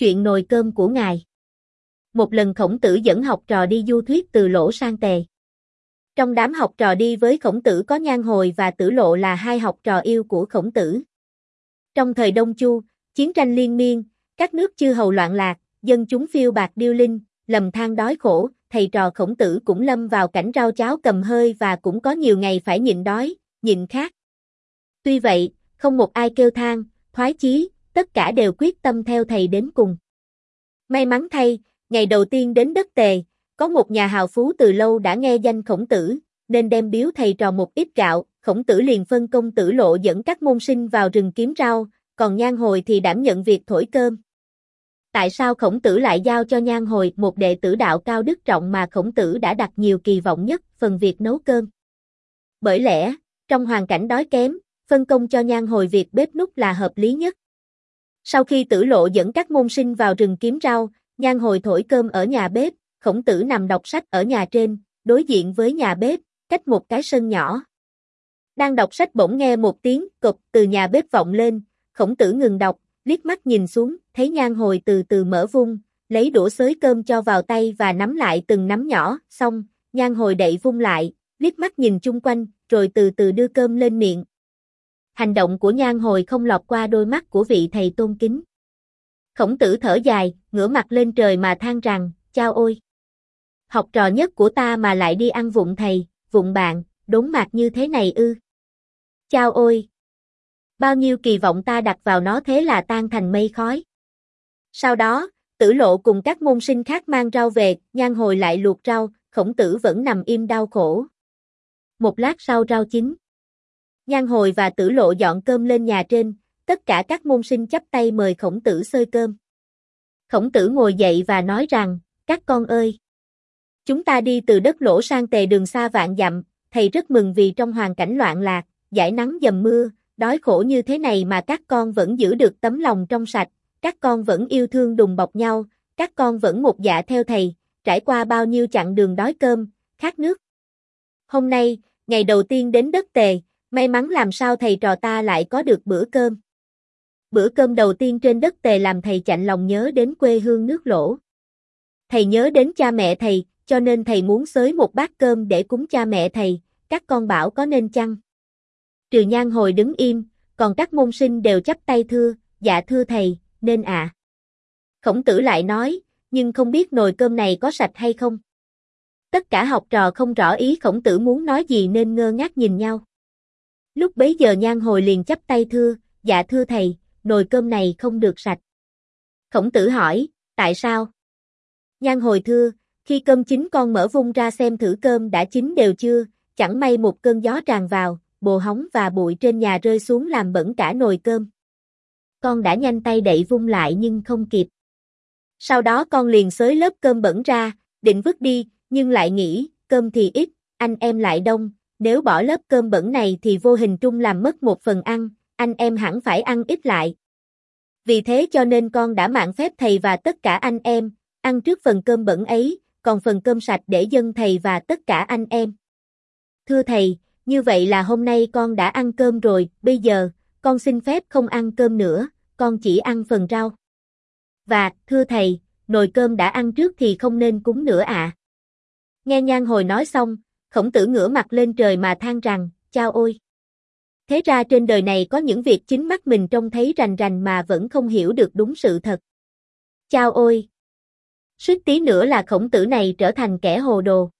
Chuyện nồi cơm của ngài. Một lần khổng tử dẫn học trò đi du thuyết từ lỗ sang tề. Trong đám học trò đi với khổng tử có nhan hồi và tử lộ là hai học trò yêu của khổng tử. Trong thời Đông Chu, chiến tranh liên miên, các nước chư hầu loạn lạc, dân chúng phiêu bạc điêu linh, lầm than đói khổ, thầy trò khổng tử cũng lâm vào cảnh rau cháo cầm hơi và cũng có nhiều ngày phải nhịn đói, nhịn khát. Tuy vậy, không một ai kêu than, thoái chí, tất cả đều quyết tâm theo thầy đến cùng. May mắn thay, ngày đầu tiên đến đất tề, có một nhà hào phú từ lâu đã nghe danh khổng tử, nên đem biếu thầy trò một ít gạo, khổng tử liền phân công tử lộ dẫn các môn sinh vào rừng kiếm rau, còn nhan hồi thì đảm nhận việc thổi cơm. Tại sao khổng tử lại giao cho nhan hồi một đệ tử đạo cao đức trọng mà khổng tử đã đặt nhiều kỳ vọng nhất phần việc nấu cơm? Bởi lẽ, trong hoàn cảnh đói kém, phân công cho nhan hồi việc bếp nút là hợp lý nhất. Sau khi tử lộ dẫn các môn sinh vào rừng kiếm rau, nhan hồi thổi cơm ở nhà bếp, khổng tử nằm đọc sách ở nhà trên, đối diện với nhà bếp, cách một cái sân nhỏ. Đang đọc sách bỗng nghe một tiếng cục từ nhà bếp vọng lên, khổng tử ngừng đọc, liếc mắt nhìn xuống, thấy nhan hồi từ từ mở vung, lấy đũa xới cơm cho vào tay và nắm lại từng nắm nhỏ, xong, nhan hồi đậy vung lại, liếc mắt nhìn chung quanh, rồi từ từ đưa cơm lên miệng. Hành động của nhan hồi không lọt qua đôi mắt của vị thầy tôn kính. Khổng tử thở dài, ngửa mặt lên trời mà than rằng, chao ôi! Học trò nhất của ta mà lại đi ăn vụng thầy, vụng bạn, đốn mạc như thế này ư. Chao ôi! Bao nhiêu kỳ vọng ta đặt vào nó thế là tan thành mây khói. Sau đó, tử lộ cùng các môn sinh khác mang rau về, nhan hồi lại luộc rau, khổng tử vẫn nằm im đau khổ. Một lát sau rau chín. Nhan hồi và tử lộ dọn cơm lên nhà trên, tất cả các môn sinh chấp tay mời khổng tử xơi cơm. Khổng tử ngồi dậy và nói rằng, các con ơi! Chúng ta đi từ đất lỗ sang tề đường xa vạn dặm, thầy rất mừng vì trong hoàn cảnh loạn lạc, giải nắng dầm mưa, đói khổ như thế này mà các con vẫn giữ được tấm lòng trong sạch, các con vẫn yêu thương đùm bọc nhau, các con vẫn một dạ theo thầy, trải qua bao nhiêu chặng đường đói cơm, khát nước. Hôm nay, ngày đầu tiên đến đất tề, may mắn làm sao thầy trò ta lại có được bữa cơm. Bữa cơm đầu tiên trên đất tề làm thầy chạnh lòng nhớ đến quê hương nước lỗ. Thầy nhớ đến cha mẹ thầy, cho nên thầy muốn xới một bát cơm để cúng cha mẹ thầy, các con bảo có nên chăng? Trừ nhan hồi đứng im, còn các môn sinh đều chắp tay thưa, dạ thưa thầy, nên ạ. À. Khổng tử lại nói, nhưng không biết nồi cơm này có sạch hay không. Tất cả học trò không rõ ý khổng tử muốn nói gì nên ngơ ngác nhìn nhau. Lúc bấy giờ nhan hồi liền chấp tay thưa, dạ thưa thầy, nồi cơm này không được sạch. Khổng tử hỏi, tại sao? Nhan hồi thưa, khi cơm chín con mở vung ra xem thử cơm đã chín đều chưa, chẳng may một cơn gió tràn vào, bồ hóng và bụi trên nhà rơi xuống làm bẩn cả nồi cơm. Con đã nhanh tay đậy vung lại nhưng không kịp. Sau đó con liền xới lớp cơm bẩn ra, định vứt đi, nhưng lại nghĩ, cơm thì ít, anh em lại đông, nếu bỏ lớp cơm bẩn này thì vô hình trung làm mất một phần ăn, anh em hẳn phải ăn ít lại. Vì thế cho nên con đã mạng phép thầy và tất cả anh em, ăn trước phần cơm bẩn ấy, còn phần cơm sạch để dân thầy và tất cả anh em. Thưa thầy, như vậy là hôm nay con đã ăn cơm rồi, bây giờ, con xin phép không ăn cơm nữa, con chỉ ăn phần rau. Và, thưa thầy, nồi cơm đã ăn trước thì không nên cúng nữa ạ. À. Nghe nhan hồi nói xong, khổng tử ngửa mặt lên trời mà than rằng, chao ôi. Thế ra trên đời này có những việc chính mắt mình trông thấy rành rành mà vẫn không hiểu được đúng sự thật. Chao ôi. Suýt tí nữa là khổng tử này trở thành kẻ hồ đồ.